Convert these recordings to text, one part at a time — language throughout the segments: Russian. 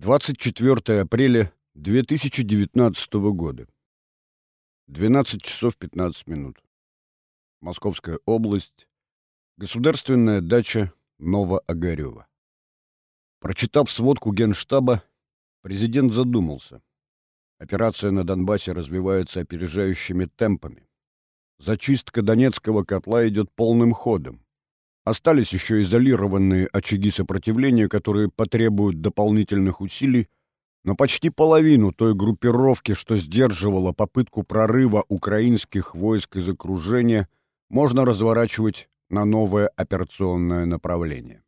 24 апреля 2019 года. 12 часов 15 минут. Московская область. Государственная дача Новоогарева. Прочитав сводку Генштаба, президент задумался. Операция на Донбассе развивается опережающими темпами. Зачистка Донецкого котла идет полным ходом. Остались еще изолированные очаги сопротивления, которые потребуют дополнительных усилий, но почти половину той группировки, что сдерживала попытку прорыва украинских войск из окружения, можно разворачивать на новое операционное направление.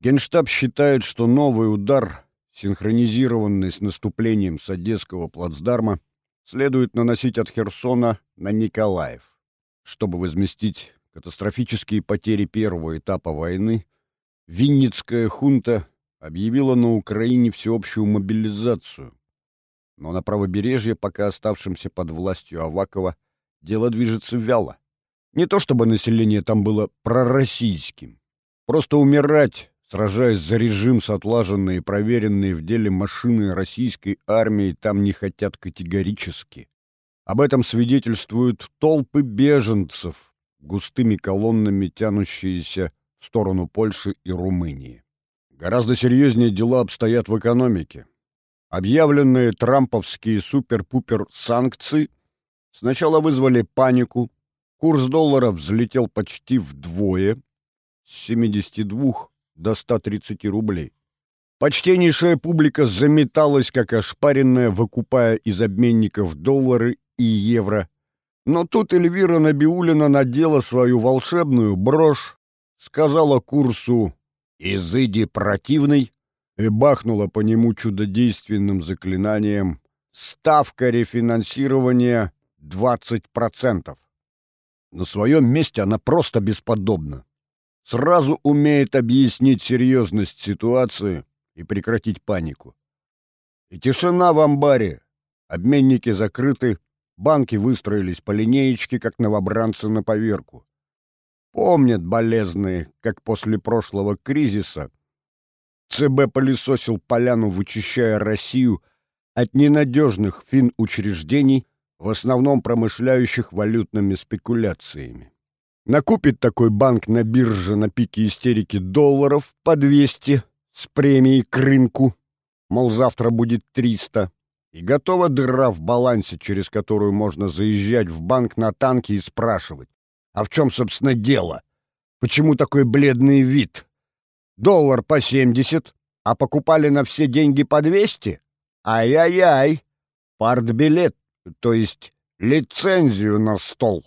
Генштаб считает, что новый удар, синхронизированный с наступлением с Одесского плацдарма, следует наносить от Херсона на Николаев, чтобы возместить катастрофические потери первого этапа войны, Винницкая хунта объявила на Украине всеобщую мобилизацию. Но на правобережье, пока оставшимся под властью Авакова, дело движется вяло. Не то чтобы население там было пророссийским. Просто умирать, сражаясь за режим с отлаженной и проверенной в деле машины российской армии, там не хотят категорически. Об этом свидетельствуют толпы беженцев, густыми колоннами тянущиеся в сторону Польши и Румынии. Гораздо серьезнее дела обстоят в экономике. Объявленные трамповские супер-пупер санкции сначала вызвали панику, курс доллара взлетел почти вдвое, с 72 до 130 рублей. Почтеннейшая публика заметалась, как ошпаренная, выкупая из обменников доллары и евро, но тут Эльвира Набиулина надела свою волшебную брошь, сказала курсу «Изыди противный» и бахнула по нему чудодейственным заклинанием «Ставка рефинансирования 20%». На своем месте она просто бесподобна. Сразу умеет объяснить серьезность ситуации и прекратить панику. И тишина в амбаре. Обменники закрыты, Банки выстроились по линеечке, как новобранцы на поверку. Помнят болезные, как после прошлого кризиса ЦБ пылесосил поляну, вычищая Россию от ненадежных финучреждений, в основном промышляющих валютными спекуляциями. Накупит такой банк на бирже на пике истерики долларов по 200 с премией к рынку, мол, завтра будет 300, и готова дыра в балансе, через которую можно заезжать в банк на танке и спрашивать, а в чем, собственно, дело? Почему такой бледный вид? Доллар по 70, а покупали на все деньги по 200? Ай-яй-яй! Партбилет, то есть лицензию на стол.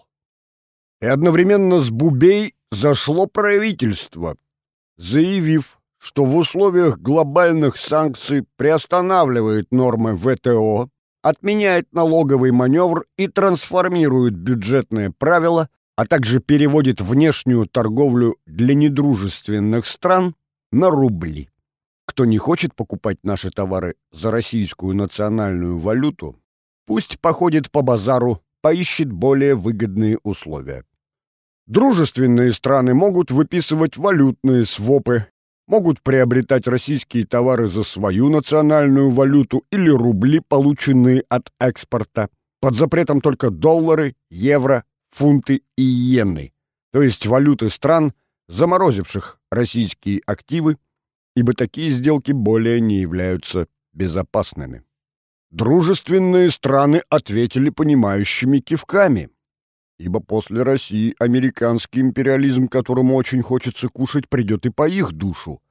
И одновременно с Бубей зашло правительство, заявив, что в условиях глобальных санкций приостанавливает нормы ВТО, отменяет налоговый маневр и трансформирует бюджетные правила, а также переводит внешнюю торговлю для недружественных стран на рубли. Кто не хочет покупать наши товары за российскую национальную валюту, пусть походит по базару, поищет более выгодные условия. Дружественные страны могут выписывать валютные свопы, могут приобретать российские товары за свою национальную валюту или рубли, полученные от экспорта. Под запретом только доллары, евро, фунты и иены, то есть валюты стран, заморозивших российские активы, ибо такие сделки более не являются безопасными. Дружественные страны ответили понимающими кивками, ибо после России американский империализм, которому очень хочется кушать, придет и по их душу.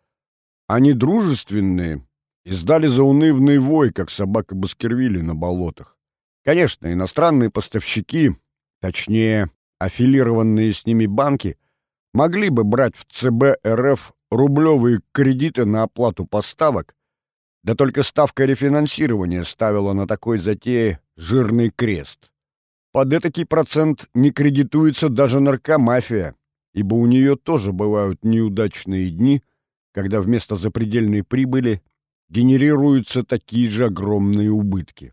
Они дружественные и сдали заунывный вой, как собака Баскервилли на болотах. Конечно, иностранные поставщики, точнее, аффилированные с ними банки, могли бы брать в ЦБ РФ рублевые кредиты на оплату поставок, да только ставка рефинансирования ставила на такой затее жирный крест. Под этакий процент не кредитуется даже наркомафия, ибо у нее тоже бывают неудачные дни, когда вместо запредельной прибыли генерируются такие же огромные убытки.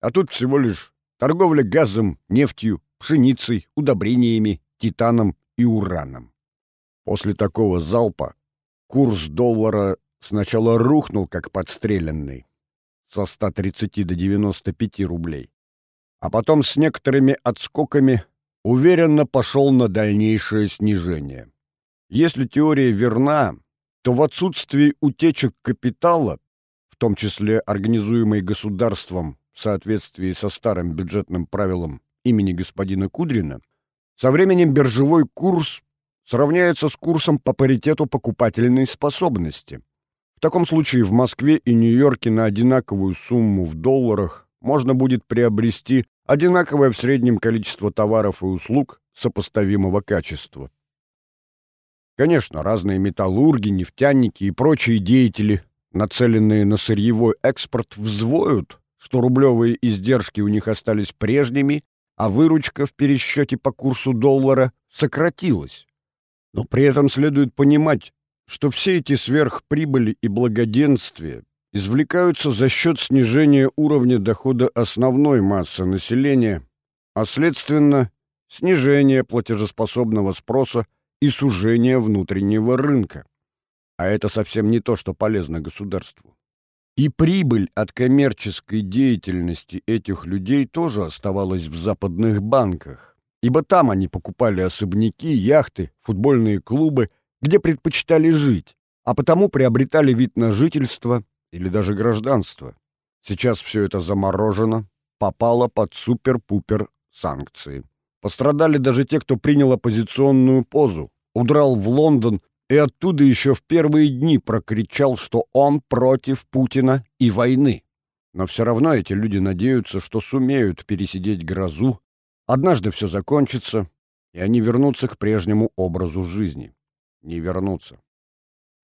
А тут всего лишь торговля газом, нефтью, пшеницей, удобрениями, титаном и ураном. После такого залпа курс доллара сначала рухнул, как подстреленный, со 130 до 95 рублей, а потом с некоторыми отскоками уверенно пошел на дальнейшее снижение. Если теория верна, то в отсутствии утечек капитала, в том числе организуемой государством в соответствии со старым бюджетным правилом имени господина Кудрина, со временем биржевой курс сравняется с курсом по паритету покупательной способности. В таком случае в Москве и Нью-Йорке на одинаковую сумму в долларах можно будет приобрести одинаковое в среднем количество товаров и услуг сопоставимого качества. Конечно, разные металлурги, нефтяники и прочие деятели, нацеленные на сырьевой экспорт, взвоют, что рублевые издержки у них остались прежними, а выручка в пересчете по курсу доллара сократилась. Но при этом следует понимать, что все эти сверхприбыли и благоденствия извлекаются за счет снижения уровня дохода основной массы населения, а следственно снижения платежеспособного спроса и сужения внутреннего рынка. А это совсем не то, что полезно государству. И прибыль от коммерческой деятельности этих людей тоже оставалась в западных банках, ибо там они покупали особняки, яхты, футбольные клубы, где предпочитали жить, а потому приобретали вид на жительство или даже гражданство. Сейчас все это заморожено, попало под супер-пупер санкции. Пострадали даже те, кто принял оппозиционную позу, удрал в Лондон и оттуда еще в первые дни прокричал, что он против Путина и войны. Но все равно эти люди надеются, что сумеют пересидеть грозу, однажды все закончится, и они вернутся к прежнему образу жизни. Не вернутся.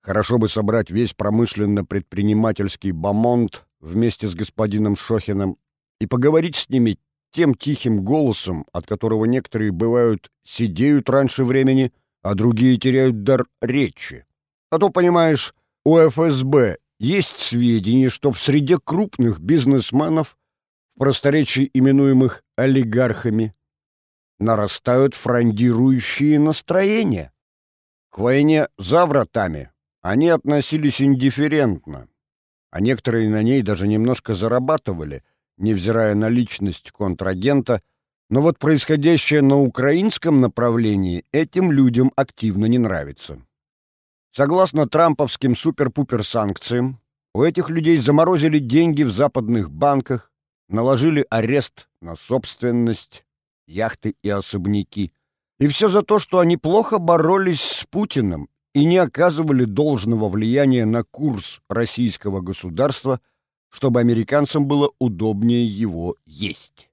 Хорошо бы собрать весь промышленно-предпринимательский бомонд вместе с господином Шохиным и поговорить с ними тем тихим голосом, от которого некоторые бывают сидеют раньше времени, а другие теряют дар речи. А то, понимаешь, у ФСБ есть сведения, что в среде крупных бизнесменов, в просторечии именуемых олигархами, нарастают фрондирующие настроения. К войне за вратами они относились индифферентно, а некоторые на ней даже немножко зарабатывали, невзирая на личность контрагента но вот происходящее на украинском направлении этим людям активно не нравится. Согласно трамповским супер-пупер санкциям, у этих людей заморозили деньги в западных банках, наложили арест на собственность, яхты и особняки. И все за то, что они плохо боролись с Путиным и не оказывали должного влияния на курс российского государства, чтобы американцам было удобнее его есть.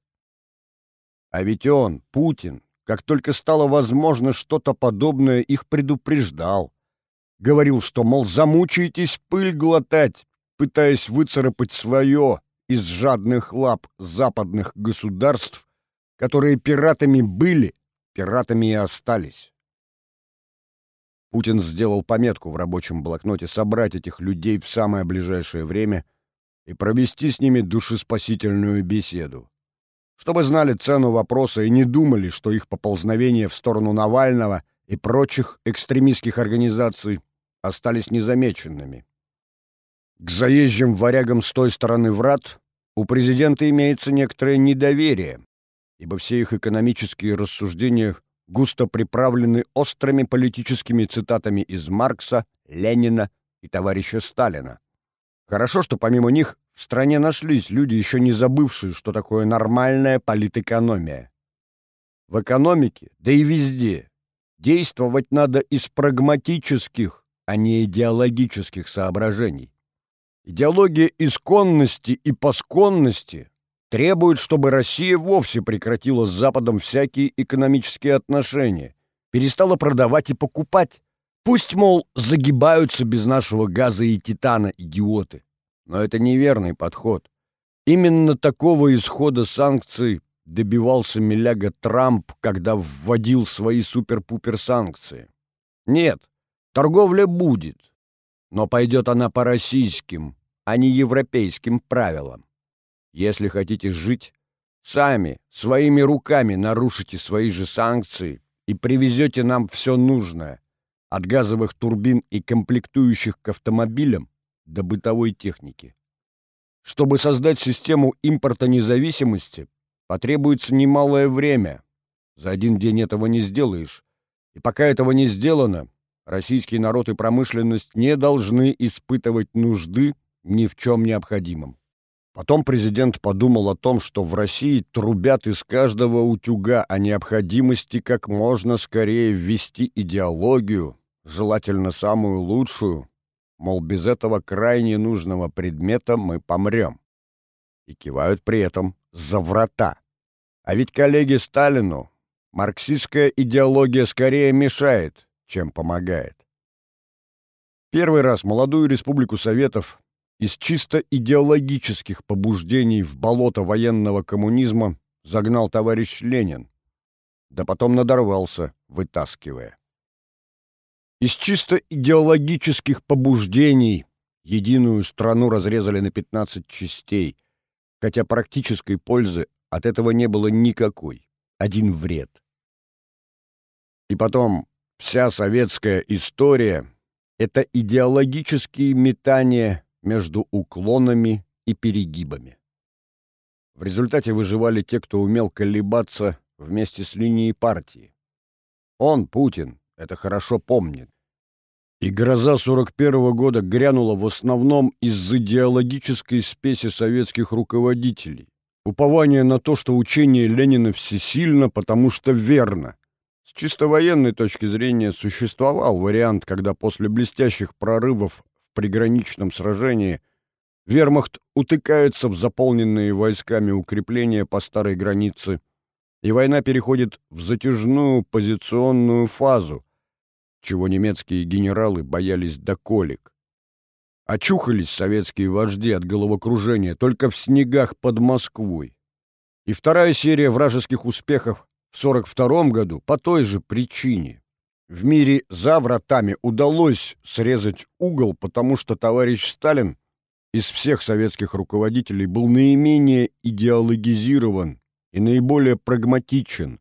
А ведь он, Путин, как только стало возможно что-то подобное, их предупреждал. Говорил, что, мол, замучаетесь пыль глотать, пытаясь выцарапать свое из жадных лап западных государств, которые пиратами были, пиратами и остались. Путин сделал пометку в рабочем блокноте собрать этих людей в самое ближайшее время и провести с ними душеспасительную беседу чтобы знали цену вопроса и не думали, что их поползновения в сторону Навального и прочих экстремистских организаций остались незамеченными. К заезжим варягам с той стороны врат у президента имеется некоторое недоверие, ибо все их экономические рассуждения густо приправлены острыми политическими цитатами из Маркса, Ленина и товарища Сталина. Хорошо, что помимо них в стране нашлись люди, еще не забывшие, что такое нормальная политэкономия. В экономике, да и везде, действовать надо из прагматических, а не идеологических соображений. Идеология исконности и посконности требует, чтобы Россия вовсе прекратила с Западом всякие экономические отношения, перестала продавать и покупать. Пусть, мол, загибаются без нашего газа и титана идиоты. Но это неверный подход. Именно такого исхода санкций добивался Миляга Трамп, когда вводил свои супер-пупер санкции. Нет, торговля будет, но пойдет она по российским, а не европейским правилам. Если хотите жить, сами, своими руками нарушите свои же санкции и привезете нам все нужное, от газовых турбин и комплектующих к автомобилям до бытовой техники. Чтобы создать систему импорта независимости, потребуется немалое время. За один день этого не сделаешь. И пока этого не сделано, российский народ и промышленность не должны испытывать нужды ни в чем необходимом. Потом президент подумал о том, что в России трубят из каждого утюга о необходимости как можно скорее ввести идеологию, желательно самую лучшую, мол, без этого крайне нужного предмета мы помрем. И кивают при этом за врата. А ведь коллеге Сталину марксистская идеология скорее мешает, чем помогает. Первый раз молодую республику Советов из чисто идеологических побуждений в болото военного коммунизма загнал товарищ Ленин, да потом надорвался, вытаскивая. Из чисто идеологических побуждений единую страну разрезали на 15 частей, хотя практической пользы от этого не было никакой, один вред. И потом, вся советская история — это идеологические метания между уклонами и перегибами. В результате выживали те, кто умел колебаться вместе с линией партии. Он, Путин, это хорошо помнит. И гроза 41 -го года грянула в основном из идеологической спеси советских руководителей. Упование на то, что учение Ленина всесильно, потому что верно. С чисто военной точки зрения существовал вариант, когда после блестящих прорывов приграничном сражении вермахт утыкается в заполненные войсками укрепления по старой границе, и война переходит в затяжную позиционную фазу, чего немецкие генералы боялись до колик. Очухались советские вожди от головокружения только в снегах под Москвой. И вторая серия вражеских успехов в 42 году по той же причине. В мире за вратами удалось срезать угол, потому что товарищ Сталин из всех советских руководителей был наименее идеологизирован и наиболее прагматичен,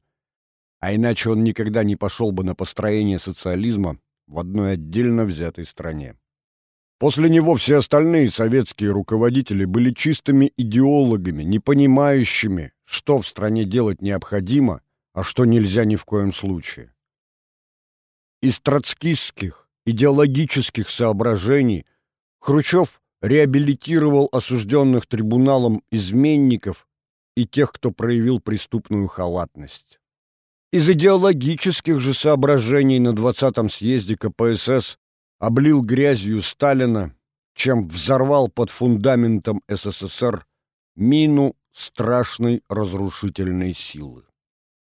а иначе он никогда не пошел бы на построение социализма в одной отдельно взятой стране. После него все остальные советские руководители были чистыми идеологами, не понимающими, что в стране делать необходимо, а что нельзя ни в коем случае. Из троцкистских, идеологических соображений Хрущев реабилитировал осужденных трибуналом изменников и тех, кто проявил преступную халатность. Из идеологических же соображений на 20-м съезде КПСС облил грязью Сталина, чем взорвал под фундаментом СССР мину страшной разрушительной силы.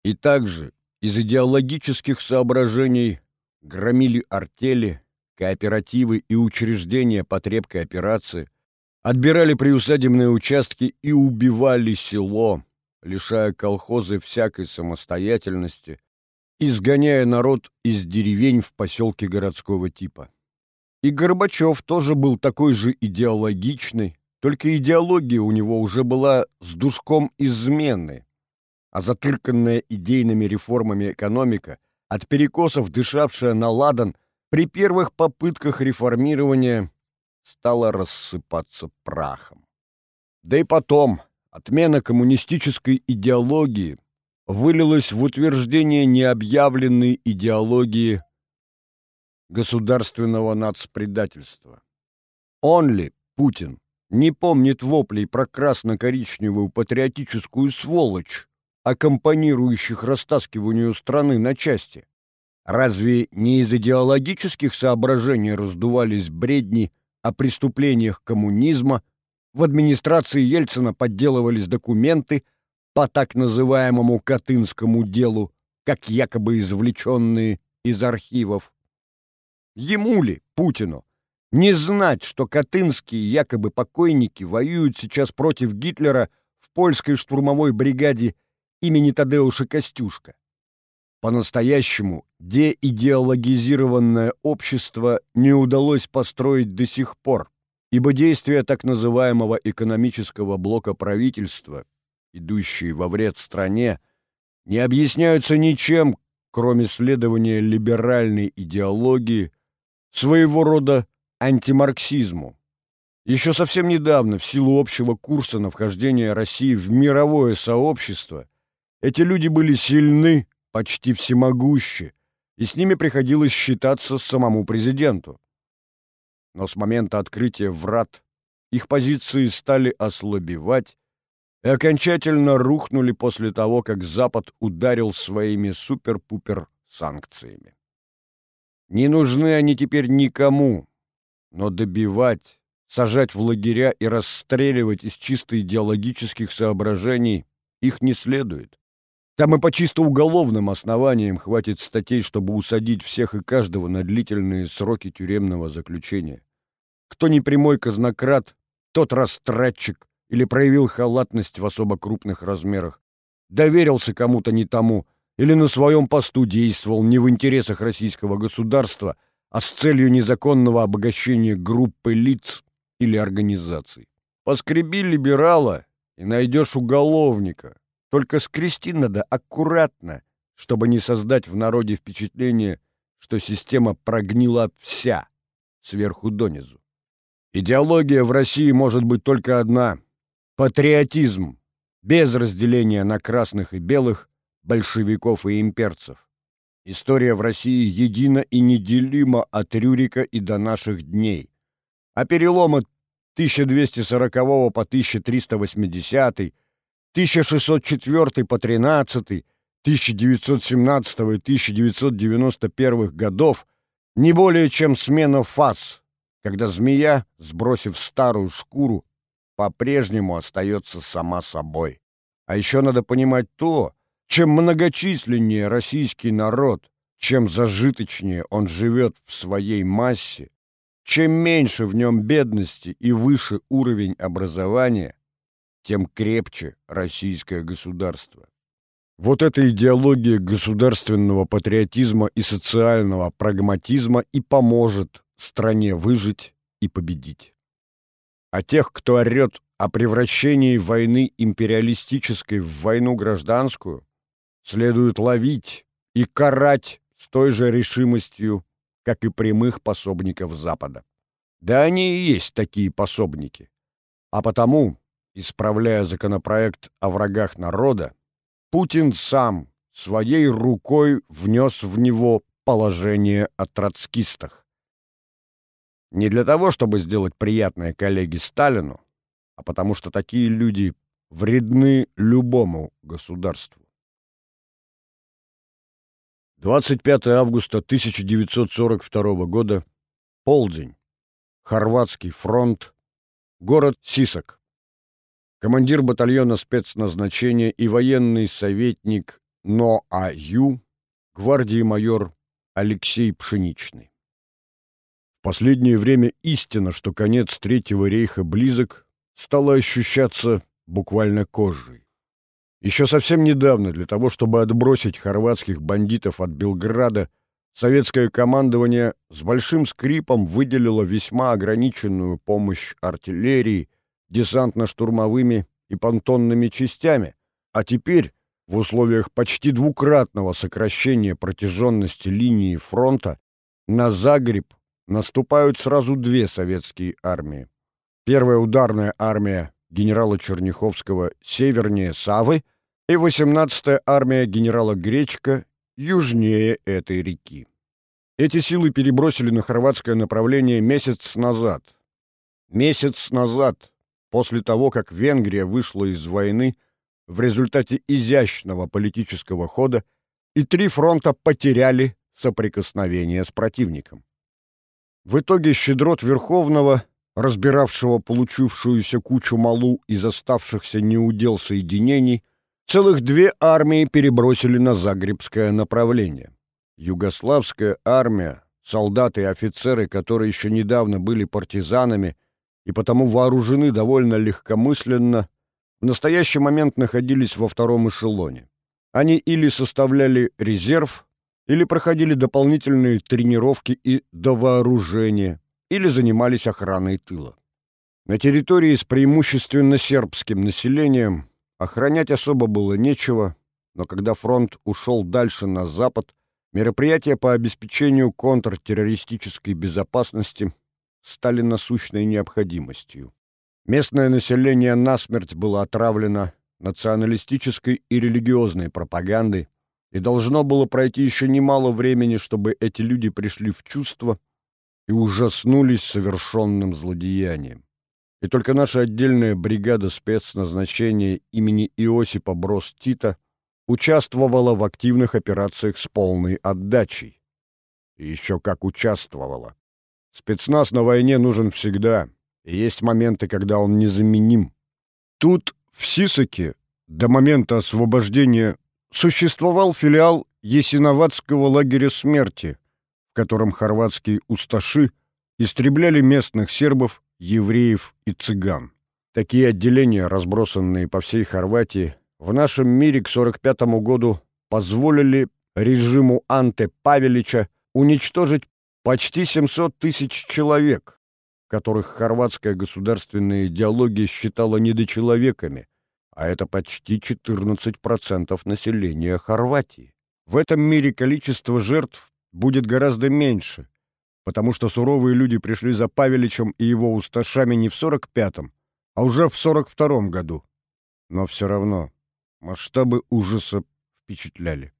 И также из идеологических соображений громили артели, кооперативы и учреждения потребкооперации, отбирали приусадебные участки и убивали село, лишая колхозы всякой самостоятельности, изгоняя народ из деревень в поселки городского типа. И Горбачев тоже был такой же идеологичный, только идеология у него уже была с душком измены, а затырканная идейными реформами экономика от перекосов дышавшая на ладан, при первых попытках реформирования стала рассыпаться прахом. Да и потом отмена коммунистической идеологии вылилась в утверждение необъявленной идеологии государственного нацпредательства. Он ли, Путин, не помнит воплей про красно-коричневую патриотическую сволочь, аккомпанирующих растаскиванию страны на части. Разве не из идеологических соображений раздувались бредни о преступлениях коммунизма, в администрации Ельцина подделывались документы по так называемому Катынскому делу, как якобы извлеченные из архивов? Ему ли, Путину, не знать, что катынские якобы покойники воюют сейчас против Гитлера в польской штурмовой бригаде имени Тадеуша Костюшка. По-настоящему деидеологизированное общество не удалось построить до сих пор, ибо действия так называемого экономического блока правительства, идущие во вред стране, не объясняются ничем, кроме следования либеральной идеологии, своего рода антимарксизму, Еще совсем недавно, в силу общего курса на вхождение России в мировое сообщество, эти люди были сильны, почти всемогущи, и с ними приходилось считаться самому президенту. Но с момента открытия врат их позиции стали ослабевать и окончательно рухнули после того, как Запад ударил своими супер-пупер санкциями. Не нужны они теперь никому, но добивать, сажать в лагеря и расстреливать из чисто идеологических соображений их не следует. Там и по чисто уголовным основаниям хватит статей, чтобы усадить всех и каждого на длительные сроки тюремного заключения. Кто не прямой казнократ, тот растратчик или проявил халатность в особо крупных размерах, доверился кому-то не тому или на своем посту действовал не в интересах российского государства, а с целью незаконного обогащения группы лиц или организаций. Поскреби либерала и найдешь уголовника, только скрести надо аккуратно, чтобы не создать в народе впечатление, что система прогнила вся, сверху донизу. Идеология в России может быть только одна — патриотизм, без разделения на красных и белых, большевиков и имперцев. История в России едина и неделима от Рюрика и до наших дней. А переломы 1240 по 1380 1604 по 13, 1917 и 1991 годов не более чем смена фаз, когда змея, сбросив старую шкуру, по-прежнему остается сама собой. А еще надо понимать то, чем многочисленнее российский народ, чем зажиточнее он живет в своей массе, чем меньше в нем бедности и выше уровень образования, тем крепче российское государство. Вот эта идеология государственного патриотизма и социального прагматизма и поможет стране выжить и победить. А тех, кто орет о превращении войны империалистической в войну гражданскую, следует ловить и карать с той же решимостью, как и прямых пособников Запада. Да они и есть такие пособники. А потому исправляя законопроект о врагах народа, Путин сам своей рукой внес в него положение о троцкистах. Не для того, чтобы сделать приятное коллеге Сталину, а потому что такие люди вредны любому государству. 25 августа 1942 года, полдень, Хорватский фронт, город Сисак командир батальона спецназначения и военный советник НОАЮ, гвардии майор Алексей Пшеничный. В последнее время истина, что конец Третьего рейха близок, стала ощущаться буквально кожей. Еще совсем недавно для того, чтобы отбросить хорватских бандитов от Белграда, советское командование с большим скрипом выделило весьма ограниченную помощь артиллерии, десантно-штурмовыми и понтонными частями, а теперь, в условиях почти двукратного сокращения протяженности линии фронта, на Загреб наступают сразу две советские армии. Первая ударная армия генерала Черняховского севернее Савы и 18-я армия генерала Гречка южнее этой реки. Эти силы перебросили на хорватское направление месяц назад. Месяц назад после того, как Венгрия вышла из войны в результате изящного политического хода, и три фронта потеряли соприкосновение с противником. В итоге щедрот Верховного, разбиравшего получившуюся кучу малу из оставшихся неудел соединений, целых две армии перебросили на Загребское направление. Югославская армия, солдаты и офицеры, которые еще недавно были партизанами, и потому вооружены довольно легкомысленно, в настоящий момент находились во втором эшелоне. Они или составляли резерв, или проходили дополнительные тренировки и довооружение, или занимались охраной тыла. На территории с преимущественно сербским населением охранять особо было нечего, но когда фронт ушел дальше на запад, мероприятия по обеспечению контртеррористической безопасности стали насущной необходимостью. Местное население насмерть было отравлено националистической и религиозной пропагандой, и должно было пройти еще немало времени, чтобы эти люди пришли в чувство и ужаснулись совершенным злодеянием. И только наша отдельная бригада спецназначения имени Иосипа Брос Тита участвовала в активных операциях с полной отдачей. И еще как участвовала. Спецназ на войне нужен всегда, и есть моменты, когда он незаменим. Тут, в Сисаке, до момента освобождения, существовал филиал Есиноватского лагеря смерти, в котором хорватские усташи истребляли местных сербов, евреев и цыган. Такие отделения, разбросанные по всей Хорватии, в нашем мире к 45 году позволили режиму Анте Павелича уничтожить почти 700 тысяч человек, которых хорватская государственная идеология считала недочеловеками, а это почти 14% населения Хорватии. В этом мире количество жертв будет гораздо меньше, потому что суровые люди пришли за Павеличем и его усташами не в 45-м, а уже в 42-м году. Но все равно масштабы ужаса впечатляли.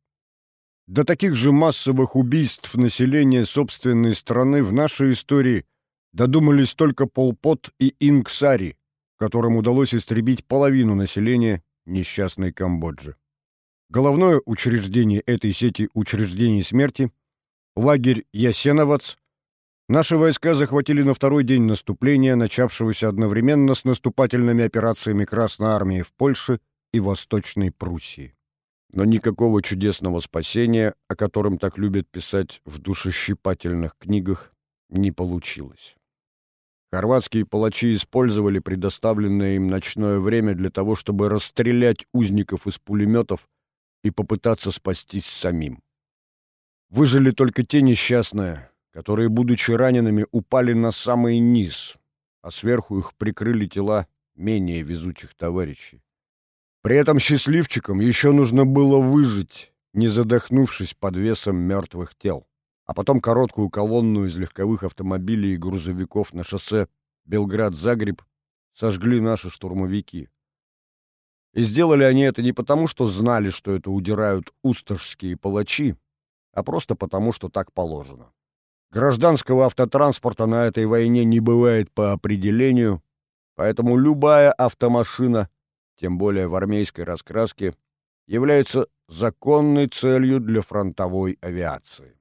До таких же массовых убийств населения собственной страны в нашей истории додумались только Полпот и Ингсари, которым удалось истребить половину населения несчастной Камбоджи. Головное учреждение этой сети учреждений смерти — лагерь Ясеновац — наши войска захватили на второй день наступления, начавшегося одновременно с наступательными операциями Красной Армии в Польше и Восточной Пруссии. Но никакого чудесного спасения, о котором так любят писать в душещипательных книгах, не получилось. Хорватские палачи использовали предоставленное им ночное время для того, чтобы расстрелять узников из пулеметов и попытаться спастись самим. Выжили только те несчастные, которые, будучи ранеными, упали на самый низ, а сверху их прикрыли тела менее везучих товарищей. При этом счастливчикам еще нужно было выжить, не задохнувшись под весом мертвых тел. А потом короткую колонну из легковых автомобилей и грузовиков на шоссе Белград-Загреб сожгли наши штурмовики. И сделали они это не потому, что знали, что это удирают усташские палачи, а просто потому, что так положено. Гражданского автотранспорта на этой войне не бывает по определению, поэтому любая автомашина тем более в армейской раскраске, является законной целью для фронтовой авиации.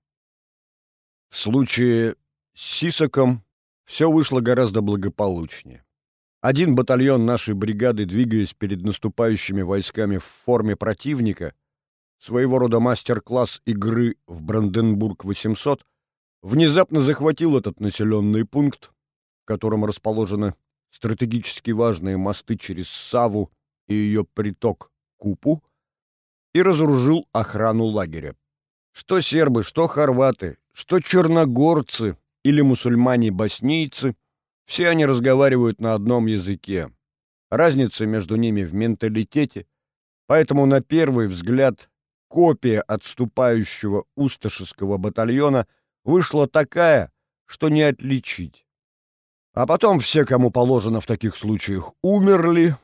В случае с Сисаком все вышло гораздо благополучнее. Один батальон нашей бригады, двигаясь перед наступающими войсками в форме противника, своего рода мастер-класс игры в Бранденбург-800, внезапно захватил этот населенный пункт, в котором расположены стратегически важные мосты через Саву и ее приток Купу и разоружил охрану лагеря. Что сербы, что хорваты, что черногорцы или мусульмане-боснийцы, все они разговаривают на одном языке. Разница между ними в менталитете, поэтому на первый взгляд копия отступающего усташеского батальона вышла такая, что не отличить. А потом все, кому положено в таких случаях, умерли,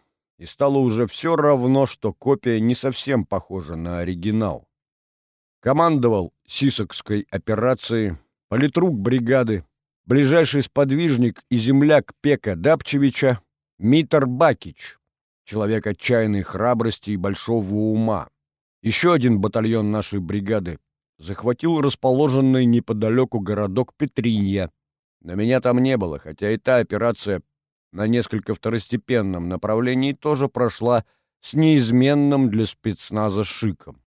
и стало уже все равно, что копия не совсем похожа на оригинал. Командовал Сисокской операцией, политрук бригады, ближайший сподвижник и земляк Пека Дапчевича Митр Бакич, человек отчаянной храбрости и большого ума. Еще один батальон нашей бригады захватил расположенный неподалеку городок Петринья. Но меня там не было, хотя и та операция на несколько второстепенном направлении тоже прошла с неизменным для спецназа шиком.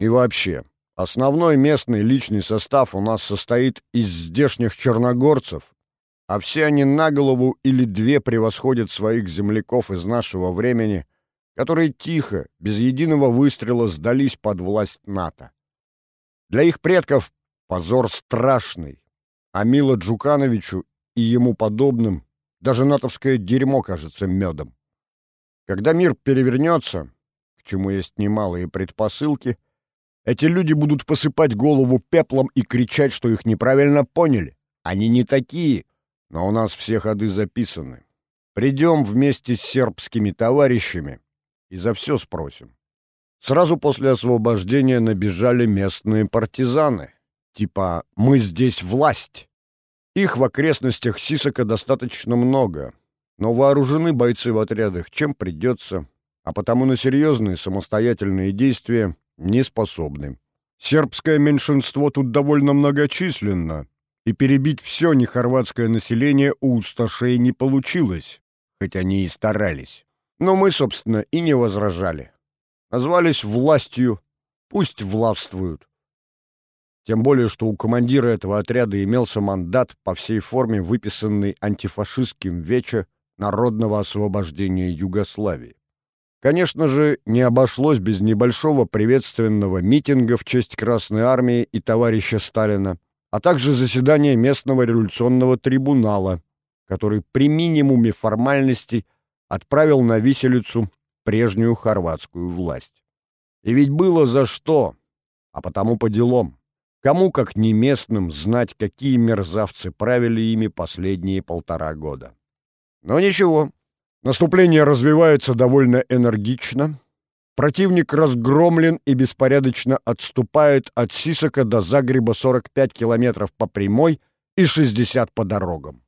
И вообще, основной местный личный состав у нас состоит из здешних черногорцев, а все они на голову или две превосходят своих земляков из нашего времени, которые тихо, без единого выстрела сдались под власть НАТО. Для их предков позор страшный, а Мила Джукановичу и ему подобным даже натовское дерьмо кажется медом. Когда мир перевернется, к чему есть немалые предпосылки, эти люди будут посыпать голову пеплом и кричать, что их неправильно поняли. Они не такие. Но у нас все ходы записаны. Придем вместе с сербскими товарищами и за все спросим. Сразу после освобождения набежали местные партизаны. Типа «мы здесь власть». Их в окрестностях Сисака достаточно много, но вооружены бойцы в отрядах чем придется, а потому на серьезные самостоятельные действия не способны. Сербское меньшинство тут довольно многочисленно, и перебить все нехорватское население у усташей не получилось, хоть они и старались. Но мы, собственно, и не возражали. Назвались властью, пусть властвуют. Тем более, что у командира этого отряда имелся мандат по всей форме, выписанный антифашистским Вече народного освобождения Югославии. Конечно же, не обошлось без небольшого приветственного митинга в честь Красной Армии и товарища Сталина, а также заседания местного революционного трибунала, который при минимуме формальностей отправил на виселицу прежнюю хорватскую власть. И ведь было за что, а потому по делам. Кому, как не местным, знать, какие мерзавцы правили ими последние полтора года. Но ничего, Наступление развивается довольно энергично. Противник разгромлен и беспорядочно отступает от Сисака до Загреба 45 километров по прямой и 60 по дорогам.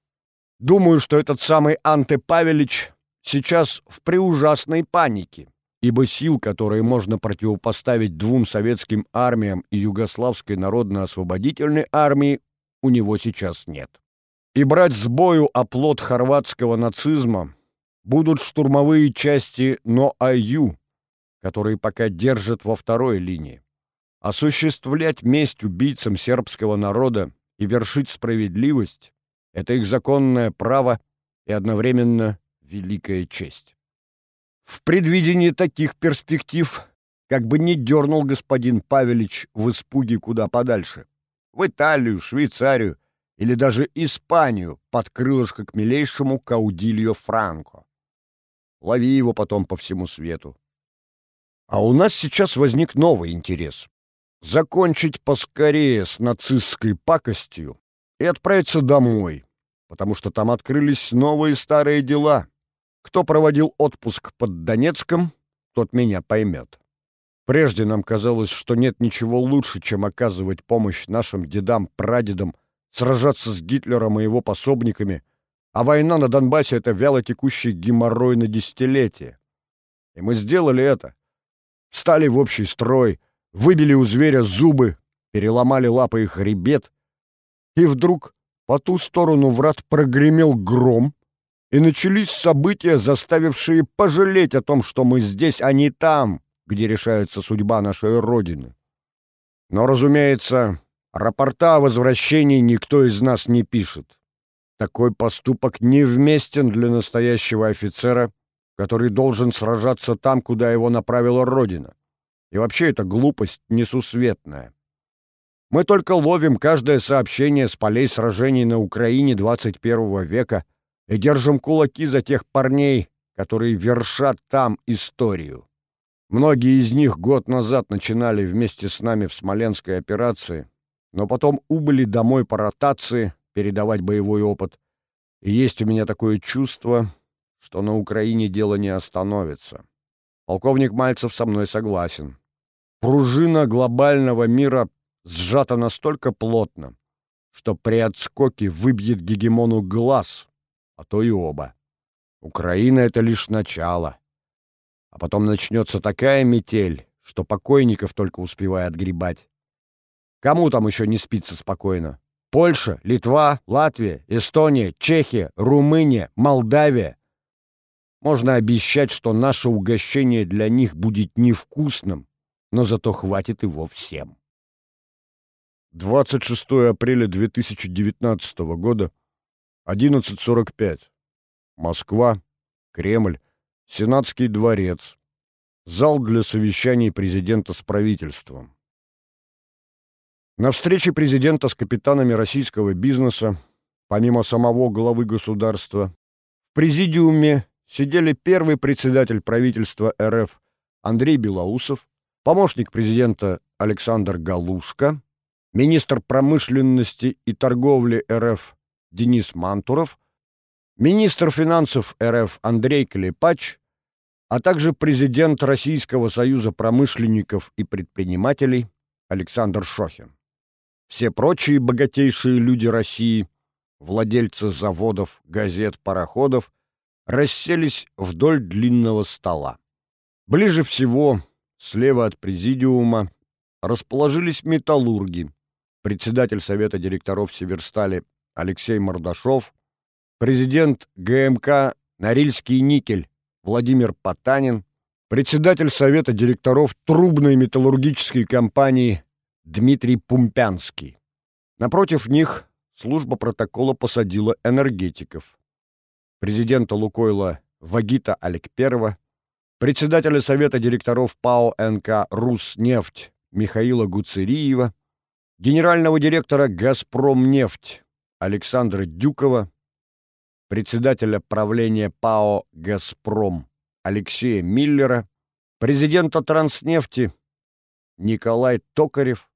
Думаю, что этот самый Анте Павелич сейчас в преужасной панике, ибо сил, которые можно противопоставить двум советским армиям и Югославской народно-освободительной армии, у него сейчас нет. И брать с бою оплот хорватского нацизма будут штурмовые части НОАЮ, которые пока держат во второй линии. Осуществлять месть убийцам сербского народа и вершить справедливость — это их законное право и одновременно великая честь. В предвидении таких перспектив как бы не дернул господин Павелич в испуге куда подальше. В Италию, Швейцарию или даже Испанию под крылышко к милейшему Каудильо Франко лови его потом по всему свету. А у нас сейчас возник новый интерес. Закончить поскорее с нацистской пакостью и отправиться домой, потому что там открылись новые старые дела. Кто проводил отпуск под Донецком, тот меня поймет. Прежде нам казалось, что нет ничего лучше, чем оказывать помощь нашим дедам-прадедам, сражаться с Гитлером и его пособниками — а война на Донбассе — это вяло текущий геморрой на десятилетие. И мы сделали это. Встали в общий строй, выбили у зверя зубы, переломали лапы и хребет. И вдруг по ту сторону врат прогремел гром, и начались события, заставившие пожалеть о том, что мы здесь, а не там, где решается судьба нашей Родины. Но, разумеется, рапорта о возвращении никто из нас не пишет. Такой поступок невместен для настоящего офицера, который должен сражаться там, куда его направила Родина. И вообще это глупость несусветная. Мы только ловим каждое сообщение с полей сражений на Украине 21 века и держим кулаки за тех парней, которые вершат там историю. Многие из них год назад начинали вместе с нами в Смоленской операции, но потом убыли домой по ротации, передавать боевой опыт. И есть у меня такое чувство, что на Украине дело не остановится. Полковник Мальцев со мной согласен. Пружина глобального мира сжата настолько плотно, что при отскоке выбьет гегемону глаз, а то и оба. Украина — это лишь начало. А потом начнется такая метель, что покойников только успевай отгребать. Кому там еще не спится спокойно? Польша, Литва, Латвия, Эстония, Чехия, Румыния, Молдавия. Можно обещать, что наше угощение для них будет невкусным, но зато хватит его всем. 26 апреля 2019 года, 11.45. Москва, Кремль, Сенатский дворец. Зал для совещаний президента с правительством. На встрече президента с капитанами российского бизнеса, помимо самого главы государства, в президиуме сидели первый председатель правительства РФ Андрей Белоусов, помощник президента Александр Галушка, министр промышленности и торговли РФ Денис Мантуров, министр финансов РФ Андрей Клепач, а также президент Российского союза промышленников и предпринимателей Александр Шохин. Все прочие богатейшие люди России, владельцы заводов, газет, пароходов, расселись вдоль длинного стола. Ближе всего, слева от президиума, расположились металлурги, председатель Совета директоров Северстали Алексей Мордашов, президент ГМК «Норильский никель» Владимир Потанин, председатель Совета директоров трубной металлургической компании Дмитрий Пумпянский. Напротив них служба протокола посадила энергетиков. Президента Лукойла Вагита Алекперова, председателя Совета директоров ПАО НК «Руснефть» Михаила Гуцериева, генерального директора «Газпромнефть» Александра Дюкова, председателя правления ПАО «Газпром» Алексея Миллера, президента «Транснефти» Николай Токарев,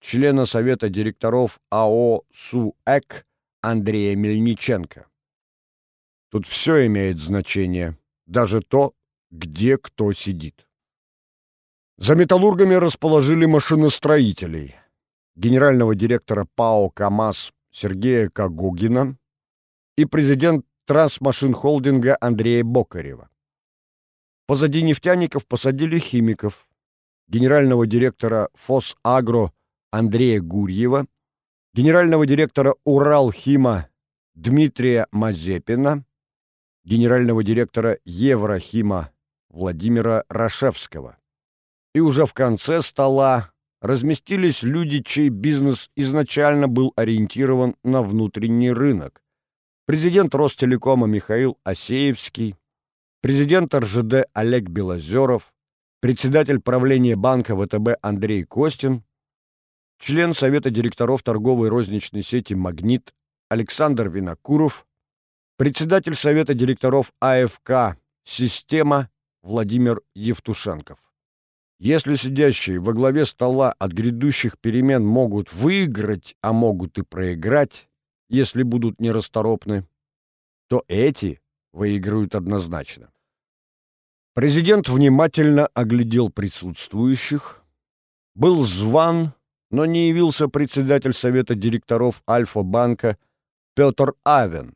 члена Совета директоров АО «СУЭК» Андрея Мельниченко. Тут все имеет значение, даже то, где кто сидит. За металлургами расположили машиностроителей, генерального директора ПАО «КамАЗ» Сергея Кагугина и президент Трансмашинхолдинга Андрея Бокарева. Позади нефтяников посадили химиков, генерального директора «Фосагро» Андрея Гурьева, генерального директора «Уралхима» Дмитрия Мазепина, генерального директора «Еврохима» Владимира Рашевского. И уже в конце стола разместились люди, чей бизнес изначально был ориентирован на внутренний рынок. Президент Ростелекома Михаил Осеевский, президент РЖД Олег Белозеров, председатель правления банка ВТБ Андрей Костин, член Совета директоров торговой розничной сети «Магнит» Александр Винокуров, председатель Совета директоров АФК «Система» Владимир Евтушенков. Если сидящие во главе стола от грядущих перемен могут выиграть, а могут и проиграть, если будут нерасторопны, то эти выиграют однозначно. Президент внимательно оглядел присутствующих, был зван но не явился председатель совета директоров Альфа-банка Петр Авен.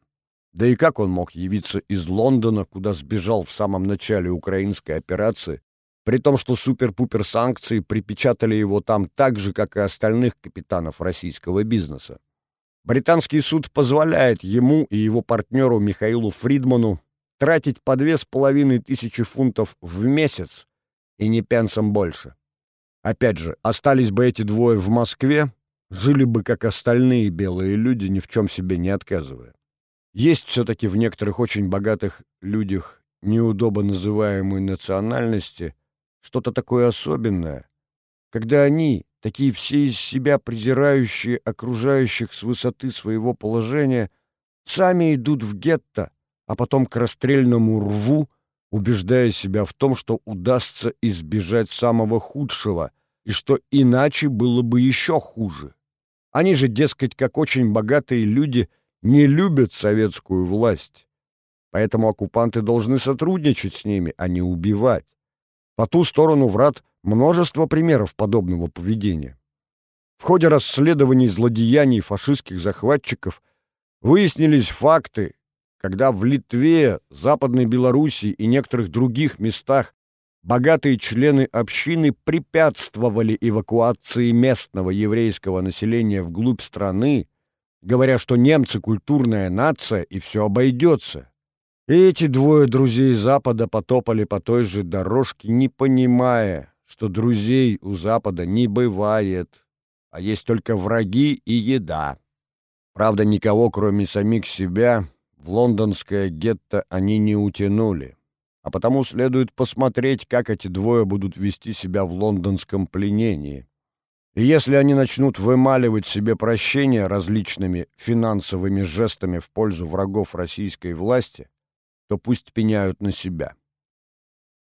Да и как он мог явиться из Лондона, куда сбежал в самом начале украинской операции, при том, что супер-пупер санкции припечатали его там так же, как и остальных капитанов российского бизнеса. Британский суд позволяет ему и его партнеру Михаилу Фридману тратить по две с половиной тысячи фунтов в месяц и не пенсом больше. Опять же, остались бы эти двое в Москве, жили бы как остальные белые люди, ни в чем себе не отказывая. Есть все-таки в некоторых очень богатых людях неудобно называемой национальности что-то такое особенное, когда они, такие все из себя презирающие окружающих с высоты своего положения, сами идут в гетто, а потом к расстрельному рву, убеждая себя в том, что удастся избежать самого худшего и что иначе было бы еще хуже. Они же, дескать, как очень богатые люди, не любят советскую власть. Поэтому оккупанты должны сотрудничать с ними, а не убивать. По ту сторону врат множество примеров подобного поведения. В ходе расследований злодеяний фашистских захватчиков выяснились факты, когда в Литве, Западной Белоруссии и некоторых других местах богатые члены общины препятствовали эвакуации местного еврейского населения вглубь страны, говоря, что немцы — культурная нация и все обойдется. И эти двое друзей Запада потопали по той же дорожке, не понимая, что друзей у Запада не бывает, а есть только враги и еда. Правда, никого, кроме самих себя, в лондонское гетто они не утянули. А потому следует посмотреть, как эти двое будут вести себя в лондонском пленении. И если они начнут вымаливать себе прощение различными финансовыми жестами в пользу врагов российской власти, то пусть пеняют на себя.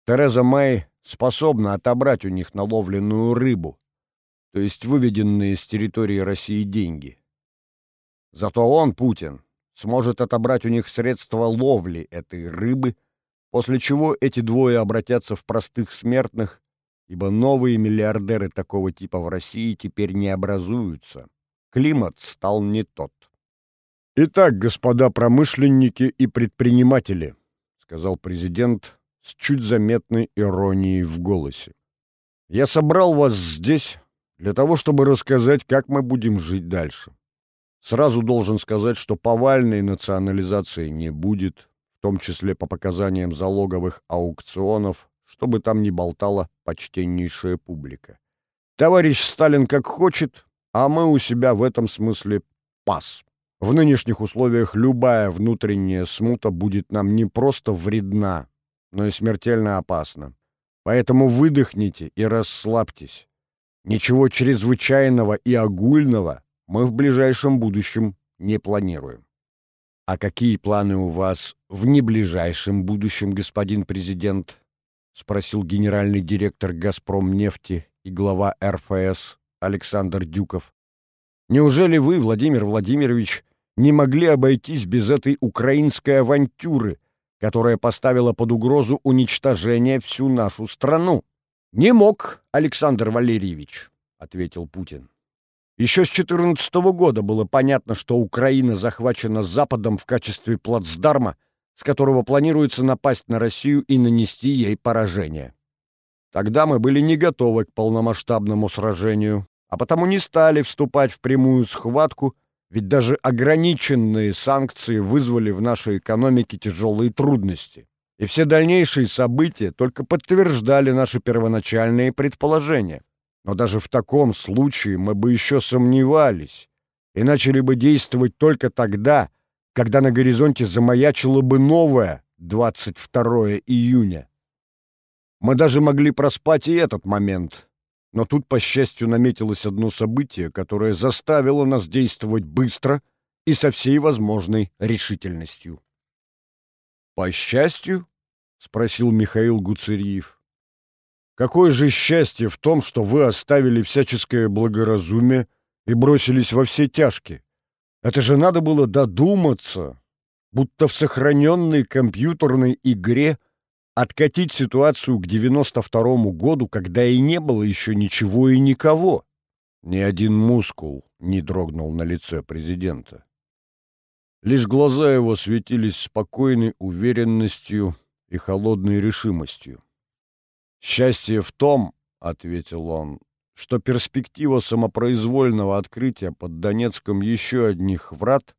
Тереза Мэй способна отобрать у них наловленную рыбу, то есть выведенные с территории России деньги. Зато он, Путин, сможет отобрать у них средства ловли этой рыбы, после чего эти двое обратятся в простых смертных, ибо новые миллиардеры такого типа в России теперь не образуются. Климат стал не тот. «Итак, господа промышленники и предприниматели», — сказал президент с чуть заметной иронией в голосе. «Я собрал вас здесь для того, чтобы рассказать, как мы будем жить дальше. Сразу должен сказать, что повальной национализации не будет, в том числе по показаниям залоговых аукционов, чтобы там не болтала почтеннейшая публика. Товарищ Сталин как хочет, а мы у себя в этом смысле пас. В нынешних условиях любая внутренняя смута будет нам не просто вредна, но и смертельно опасна. Поэтому выдохните и расслабьтесь. Ничего чрезвычайного и огульного мы в ближайшем будущем не планируем. А какие планы у вас в неближайшем будущем, господин президент? спросил генеральный директор Газпромнефти и глава РФС Александр Дюков. Неужели вы, Владимир Владимирович, не могли обойтись без этой украинской авантюры, которая поставила под угрозу уничтожение всю нашу страну? Не мог, Александр Валерьевич, ответил Путин. Еще с 14 года было понятно, что Украина захвачена Западом в качестве плацдарма, с которого планируется напасть на Россию и нанести ей поражение. Тогда мы были не готовы к полномасштабному сражению, а потому не стали вступать в прямую схватку, ведь даже ограниченные санкции вызвали в нашей экономике тяжелые трудности. И все дальнейшие события только подтверждали наши первоначальные предположения. Но даже в таком случае мы бы еще сомневались и начали бы действовать только тогда, когда на горизонте замаячило бы новое 22 июня. Мы даже могли проспать и этот момент. Но тут, по счастью, наметилось одно событие, которое заставило нас действовать быстро и со всей возможной решительностью. «По счастью?» — спросил Михаил Гуцериев. Какое же счастье в том, что вы оставили всяческое благоразумие и бросились во все тяжкие. Это же надо было додуматься, будто в сохраненной компьютерной игре откатить ситуацию к 92-му году, когда и не было еще ничего и никого. Ни один мускул не дрогнул на лице президента. Лишь глаза его светились спокойной уверенностью и холодной решимостью. «Счастье в том, — ответил он, — что перспектива самопроизвольного открытия под Донецком еще одних врат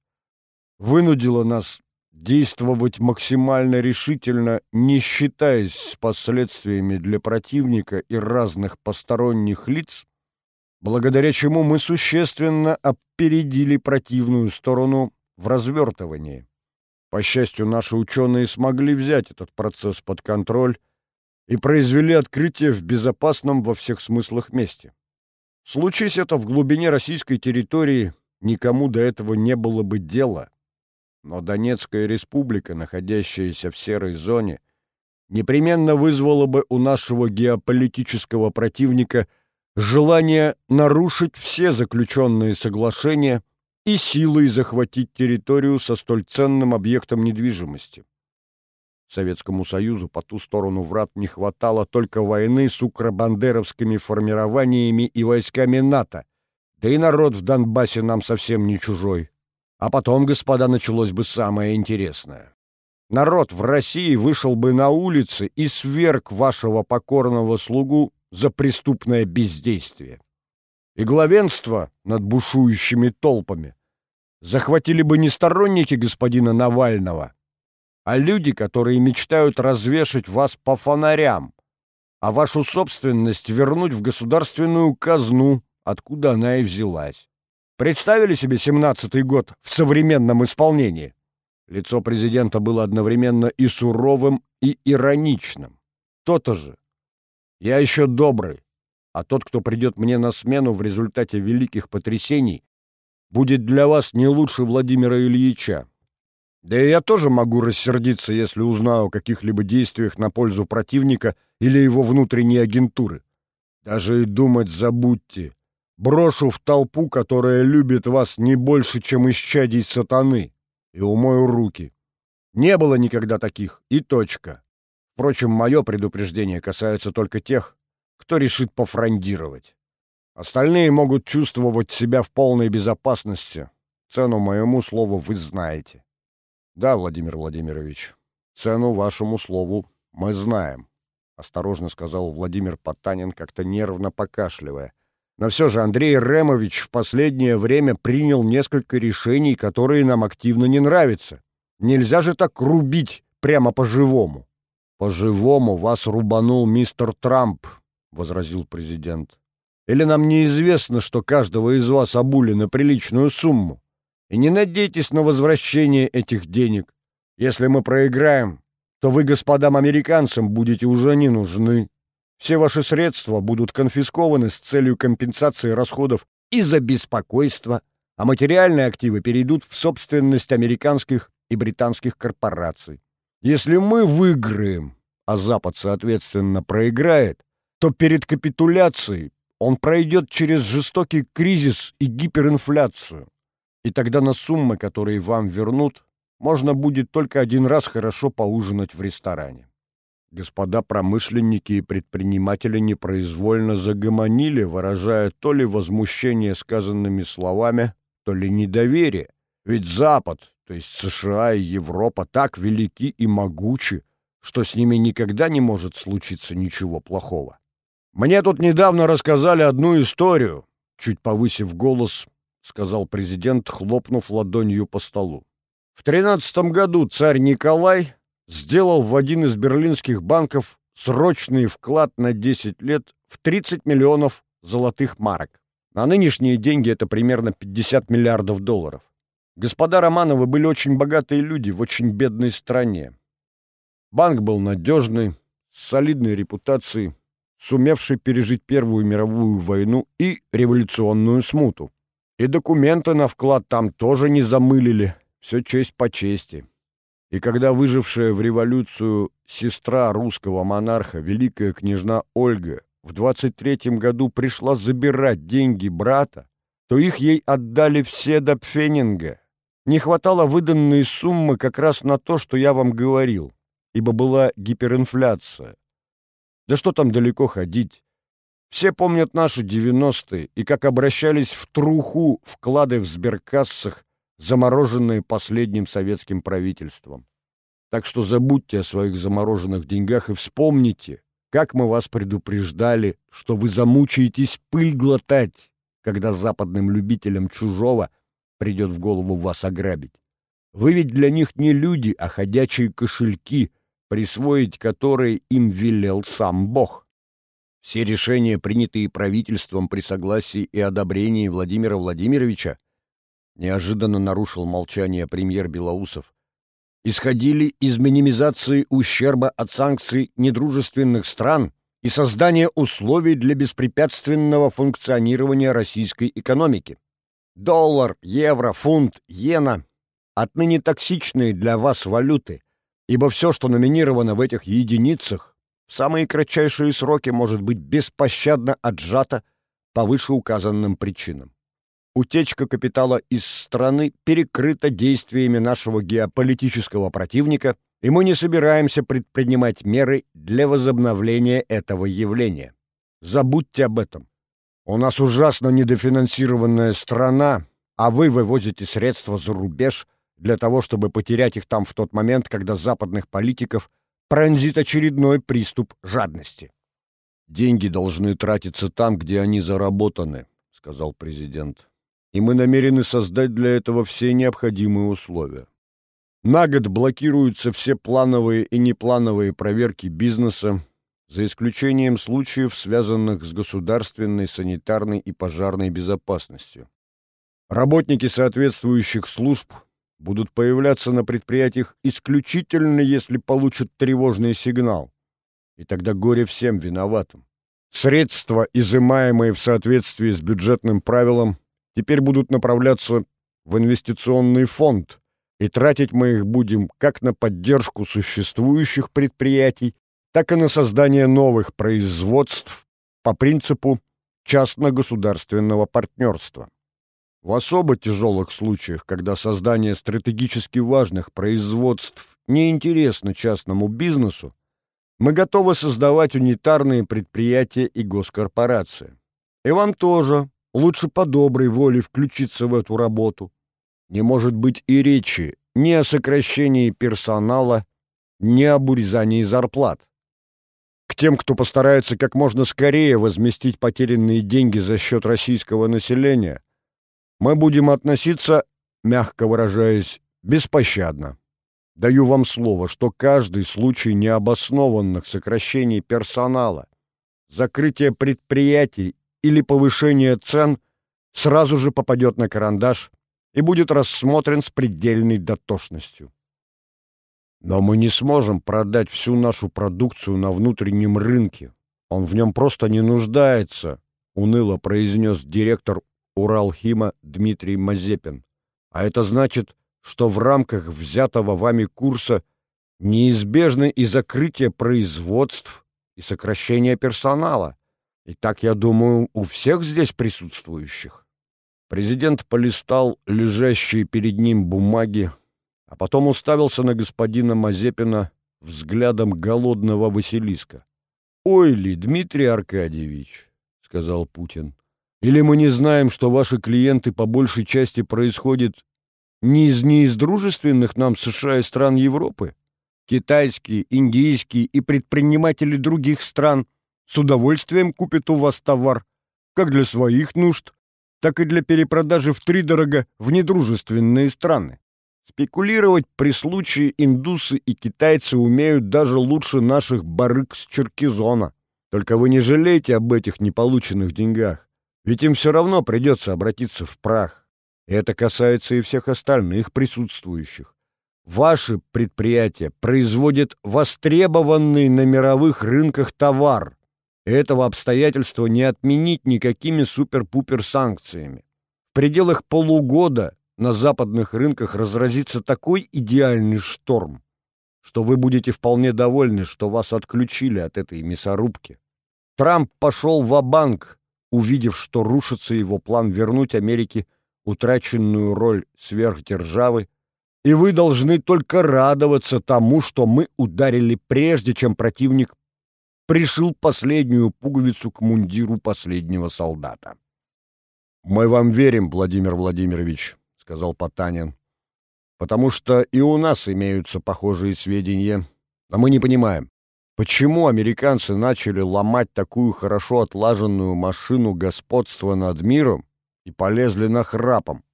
вынудила нас действовать максимально решительно, не считаясь с последствиями для противника и разных посторонних лиц, благодаря чему мы существенно опередили противную сторону в развертывании. По счастью, наши ученые смогли взять этот процесс под контроль и произвели открытие в безопасном во всех смыслах месте. Случись это в глубине российской территории, никому до этого не было бы дела. Но Донецкая республика, находящаяся в серой зоне, непременно вызвала бы у нашего геополитического противника желание нарушить все заключенные соглашения и силой захватить территорию со столь ценным объектом недвижимости. Советскому Союзу по ту сторону врат не хватало только войны с укробандеровскими формированиями и войсками НАТО. Да и народ в Донбассе нам совсем не чужой. А потом, господа, началось бы самое интересное. Народ в России вышел бы на улицы и сверг вашего покорного слугу за преступное бездействие. И главенство над бушующими толпами захватили бы не сторонники господина Навального, а люди, которые мечтают развешать вас по фонарям, а вашу собственность вернуть в государственную казну, откуда она и взялась. Представили себе семнадцатый год в современном исполнении? Лицо президента было одновременно и суровым, и ироничным. То-то же. Я еще добрый, а тот, кто придет мне на смену в результате великих потрясений, будет для вас не лучше Владимира Ильича. Да и я тоже могу рассердиться, если узнаю о каких-либо действиях на пользу противника или его внутренней агентуры. Даже и думать забудьте. Брошу в толпу, которая любит вас не больше, чем исчадий сатаны. и умою руки. Не было никогда таких, и точка. Впрочем, мое предупреждение касается только тех, кто решит пофрондировать. Остальные могут чувствовать себя в полной безопасности. Цену моему слову вы знаете. Да, Владимир Владимирович, цену вашему слову мы знаем, — осторожно сказал Владимир Потанин, как-то нервно покашливая. Но все же Андрей Ремович в последнее время принял несколько решений, которые нам активно не нравятся. Нельзя же так рубить прямо по-живому. По-живому вас рубанул мистер Трамп, — возразил президент. Или нам неизвестно, что каждого из вас обули на приличную сумму? И не надейтесь на возвращение этих денег. Если мы проиграем, то вы господам американцам будете уже не нужны. Все ваши средства будут конфискованы с целью компенсации расходов из-за беспокойства, а материальные активы перейдут в собственность американских и британских корпораций. Если мы выиграем, а Запад, соответственно, проиграет, то перед капитуляцией он пройдет через жестокий кризис и гиперинфляцию. И тогда на суммы, которые вам вернут, можно будет только один раз хорошо поужинать в ресторане. Господа промышленники и предприниматели непроизвольно загомонили, выражая то ли возмущение сказанными словами, то ли недоверие. Ведь Запад, то есть США и Европа, так велики и могучи, что с ними никогда не может случиться ничего плохого. «Мне тут недавно рассказали одну историю», — чуть повысив голос, сказал президент, хлопнув ладонью по столу. В тринадцатом году царь Николай сделал в один из берлинских банков срочный вклад на 10 лет в 30 миллионов золотых марок. На нынешние деньги это примерно 50 миллиардов долларов. Господа Романовы были очень богатые люди в очень бедной стране. Банк был надежный, с солидной репутацией, сумевший пережить Первую мировую войну и революционную смуту. И документы на вклад там тоже не замылили, все честь по чести. И когда выжившая в революцию сестра русского монарха, великая княжна Ольга, в 23-м году пришла забирать деньги брата, то их ей отдали все до Пфенинга. Не хватало выданной суммы как раз на то, что я вам говорил, ибо была гиперинфляция. Да что там далеко ходить? Все помнят наши девяностые и как обращались в труху вклады в сберкассах, замороженные последним советским правительством. Так что забудьте о своих замороженных деньгах и вспомните, как мы вас предупреждали, что вы замучаетесь пыль глотать, когда западным любителям чужого придет в голову вас ограбить. Вы ведь для них не люди, а ходячие кошельки — присвоить которые им велел сам Бог. Все решения, принятые правительством при согласии и одобрении Владимира Владимировича, неожиданно нарушил молчание премьер Белоусов, исходили из минимизации ущерба от санкций недружественных стран и создания условий для беспрепятственного функционирования российской экономики. Доллар, евро, фунт, иена – отныне токсичные для вас валюты – ибо все, что номинировано в этих единицах, в самые кратчайшие сроки может быть беспощадно отжато по вышеуказанным причинам. Утечка капитала из страны перекрыта действиями нашего геополитического противника, и мы не собираемся предпринимать меры для возобновления этого явления. Забудьте об этом. У нас ужасно недофинансированная страна, а вы вывозите средства за рубеж – для того, чтобы потерять их там в тот момент, когда западных политиков пронзит очередной приступ жадности. «Деньги должны тратиться там, где они заработаны», — сказал президент. «И мы намерены создать для этого все необходимые условия. На год блокируются все плановые и неплановые проверки бизнеса, за исключением случаев, связанных с государственной, санитарной и пожарной безопасностью. Работники соответствующих служб будут появляться на предприятиях исключительно, если получат тревожный сигнал. И тогда горе всем виноватым. Средства, изымаемые в соответствии с бюджетным правилом, теперь будут направляться в инвестиционный фонд, и тратить мы их будем как на поддержку существующих предприятий, так и на создание новых производств по принципу частно-государственного партнерства. В особо тяжелых случаях, когда создание стратегически важных производств неинтересно частному бизнесу, мы готовы создавать унитарные предприятия и госкорпорации. И вам тоже лучше по доброй воле включиться в эту работу. Не может быть и речи ни о сокращении персонала, ни об урезании зарплат. К тем, кто постарается как можно скорее возместить потерянные деньги за счет российского населения, мы будем относиться, мягко выражаясь, беспощадно. Даю вам слово, что каждый случай необоснованных сокращений персонала, закрытия предприятий или повышения цен сразу же попадет на карандаш и будет рассмотрен с предельной дотошностью. Но мы не сможем продать всю нашу продукцию на внутреннем рынке. Он в нем просто не нуждается, уныло произнес директор Уралхима Дмитрий Мазепин. А это значит, что в рамках взятого вами курса неизбежны и закрытие производств, и сокращение персонала. И так, я думаю, у всех здесь присутствующих. Президент полистал лежащие перед ним бумаги, а потом уставился на господина Мазепина взглядом голодного Василиска. «Ой ли, Дмитрий Аркадьевич», — сказал Путин, — «или мы не знаем, что ваши клиенты по большей части происходят не из дружественных нам США и стран Европы. Китайские, индийские и предприниматели других стран с удовольствием купят у вас товар, как для своих нужд, так и для перепродажи втридорога в недружественные страны. Спекулировать при случае индусы и китайцы умеют даже лучше наших барык с Черкизона. Только вы не жалейте об этих неполученных деньгах, ведь им все равно придется обратиться в прах. Это касается и всех остальных присутствующих. Ваши предприятия производят востребованный на мировых рынках товар. Этого обстоятельства не отменить никакими супер-пупер санкциями. В пределах полугода на западных рынках разразится такой идеальный шторм, что вы будете вполне довольны, что вас отключили от этой мясорубки. Трамп пошел в банк увидев, что рушится его план вернуть Америке утраченную роль сверхдержавы, и вы должны только радоваться тому, что мы ударили прежде, чем противник пришил последнюю пуговицу к мундиру последнего солдата. «Мы вам верим, Владимир Владимирович», — сказал Потанин, «потому что и у нас имеются похожие сведения, но мы не понимаем, почему американцы начали ломать такую хорошо отлаженную машину господства над миром, и полезли на храпом.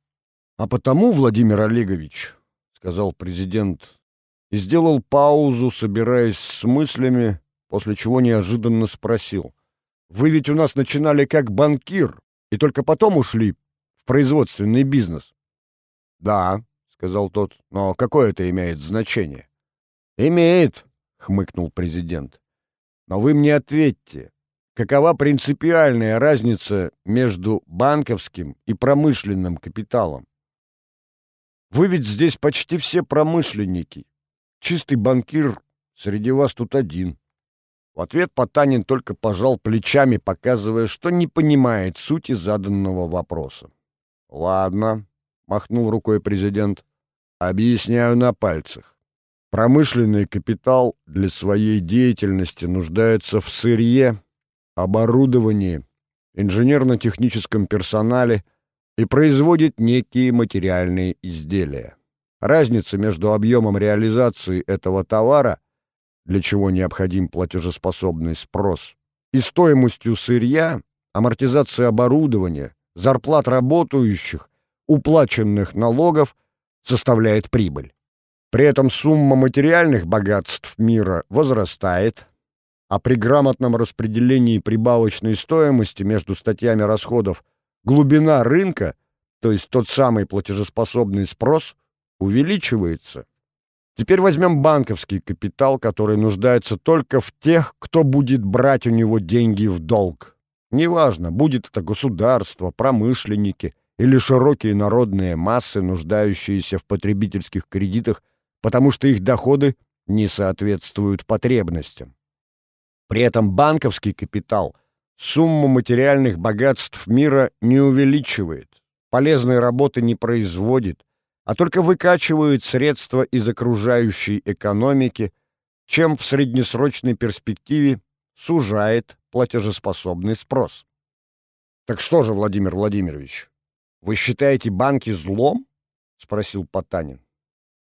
А потому, Владимир Олегович, — сказал президент, и сделал паузу, собираясь с мыслями, после чего неожиданно спросил. «Вы ведь у нас начинали как банкир, и только потом ушли в производственный бизнес». «Да», — сказал тот, — «но какое это имеет значение?» «Имеет», — хмыкнул президент. «Но вы мне ответьте, Какова принципиальная разница между банковским и промышленным капиталом? Вы ведь здесь почти все промышленники. Чистый банкир среди вас тут один. В ответ Потанин только пожал плечами, показывая, что не понимает сути заданного вопроса. «Ладно», — махнул рукой президент, — «объясняю на пальцах. Промышленный капитал для своей деятельности нуждается в сырье, оборудовании, инженерно-техническом персонале и производит некие материальные изделия. Разница между объемом реализации этого товара, для чего необходим платежеспособный спрос, и стоимостью сырья, амортизации оборудования, зарплат работающих, уплаченных налогов составляет прибыль. При этом сумма материальных богатств мира возрастает, а при грамотном распределении прибавочной стоимости между статьями расходов глубина рынка, то есть тот самый платежеспособный спрос, увеличивается. Теперь возьмем банковский капитал, который нуждается только в тех, кто будет брать у него деньги в долг. Неважно, будет это государство, промышленники или широкие народные массы, нуждающиеся в потребительских кредитах, потому что их доходы не соответствуют потребностям. При этом банковский капитал сумму материальных богатств мира не увеличивает. полезной работы не производит, а только выкачивает средства из окружающей экономики, чем в среднесрочной перспективе сужает платежеспособный спрос. Так что же, Владимир Владимирович, вы считаете банки злом? спросил Потанин.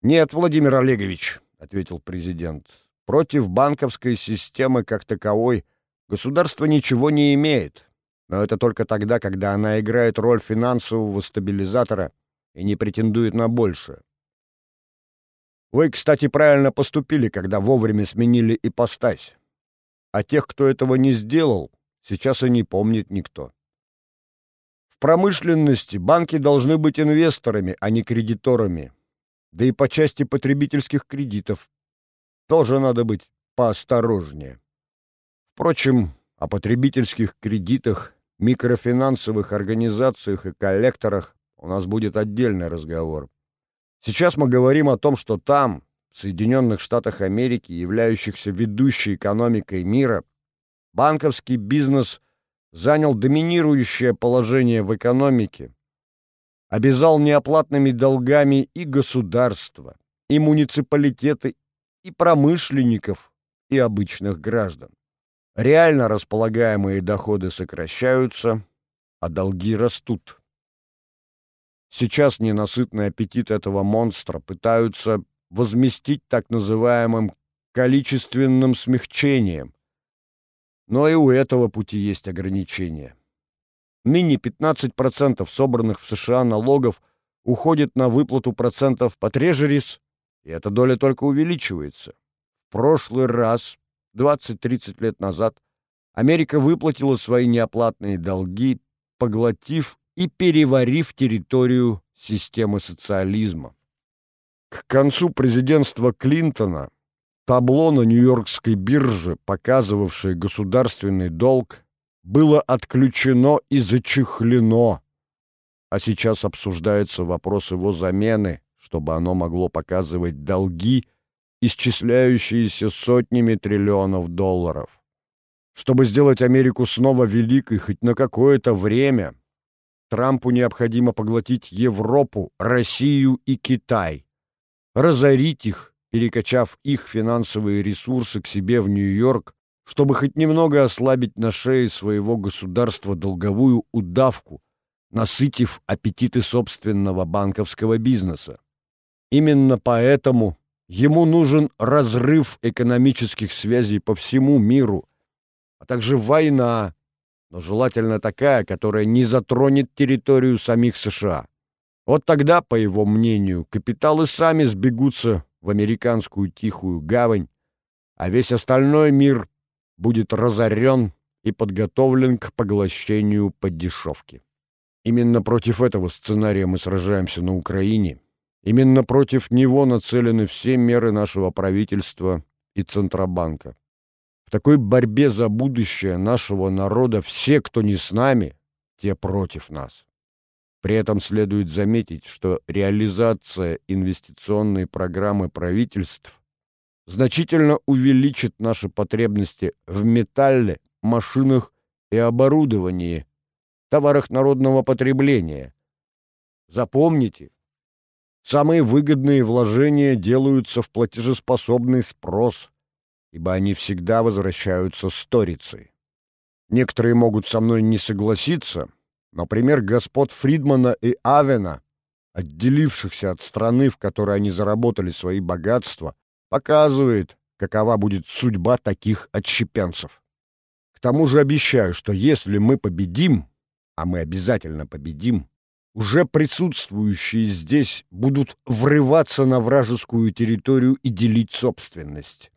Нет, Владимир Олегович, ответил президент. Против банковской системы как таковой государство ничего не имеет. Но это только тогда, когда она играет роль финансового стабилизатора и не претендует на большее. Вы, кстати, правильно поступили, когда вовремя сменили ипостась. А тех, кто этого не сделал, сейчас и не помнит никто. В промышленности банки должны быть инвесторами, а не кредиторами. Да и по части потребительских кредитов тоже надо быть поосторожнее. Впрочем, о потребительских кредитах, микрофинансовых организациях и коллекторах у нас будет отдельный разговор. Сейчас мы говорим о том, что там, в Соединенных Штатах Америки, являющихся ведущей экономикой мира, банковский бизнес занял доминирующее положение в экономике, обязал неоплатными долгами и государства, и муниципалитеты, и промышленников, и обычных граждан. Реально располагаемые доходы сокращаются, а долги растут. Сейчас ненасытный аппетит этого монстра пытаются возместить так называемым количественным смягчением. Но и у этого пути есть ограничения. Ныне 15% собранных в США налогов уходит на выплату процентов по трежерис, и эта доля только увеличивается. В прошлый раз, 20-30 лет назад, Америка выплатила свои неоплатные долги, поглотив и переварив территорию системы социализма. К концу президентства Клинтона табло на Нью-Йоркской бирже, показывавшее государственный долг, было отключено и зачехлено, а сейчас обсуждается вопрос его замены, чтобы оно могло показывать долги, исчисляющиеся сотнями триллионов долларов. Чтобы сделать Америку снова великой хоть на какое-то время, Трампу необходимо поглотить Европу, Россию и Китай, разорить их, перекачав их финансовые ресурсы к себе в Нью-Йорк, чтобы хоть немного ослабить на шее своего государства долговую удавку, насытив аппетиты собственного банковского бизнеса. Именно поэтому ему нужен разрыв экономических связей по всему миру, а также война, но желательно такая, которая не затронет территорию самих США. Вот тогда, по его мнению, капиталы сами сбегутся в американскую тихую гавань, а весь остальной мир будет разорен и подготовлен к поглощению по дешевке. Именно против этого сценария мы сражаемся на Украине. Именно против него нацелены все меры нашего правительства и Центробанка. В такой борьбе за будущее нашего народа все, кто не с нами, те против нас. При этом следует заметить, что реализация инвестиционной программы правительств значительно увеличит наши потребности в металле, машинах и оборудовании, товарах народного потребления. Запомните, самые выгодные вложения делаются в платежеспособный спрос – ибо они всегда возвращаются сторицей. Некоторые могут со мной не согласиться, например, господ Фридмана и Авена, отделившихся от страны, в которой они заработали свои богатства, показывает, какова будет судьба таких отщепенцев. К тому же обещаю, что если мы победим, а мы обязательно победим, уже присутствующие здесь будут врываться на вражескую территорию и делить собственность.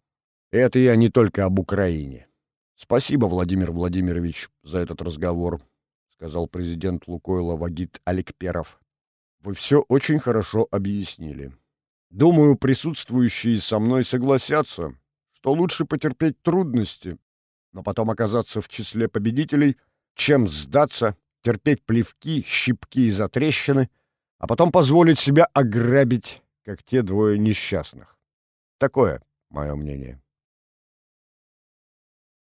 Это я не только об Украине. Спасибо, Владимир Владимирович, за этот разговор, сказал президент Лукойла Вагит Аликперов. Вы все очень хорошо объяснили. Думаю, присутствующие со мной согласятся, что лучше потерпеть трудности, но потом оказаться в числе победителей, чем сдаться, терпеть плевки, щипки и затрещины, а потом позволить себя ограбить, как те двое несчастных. Такое мое мнение.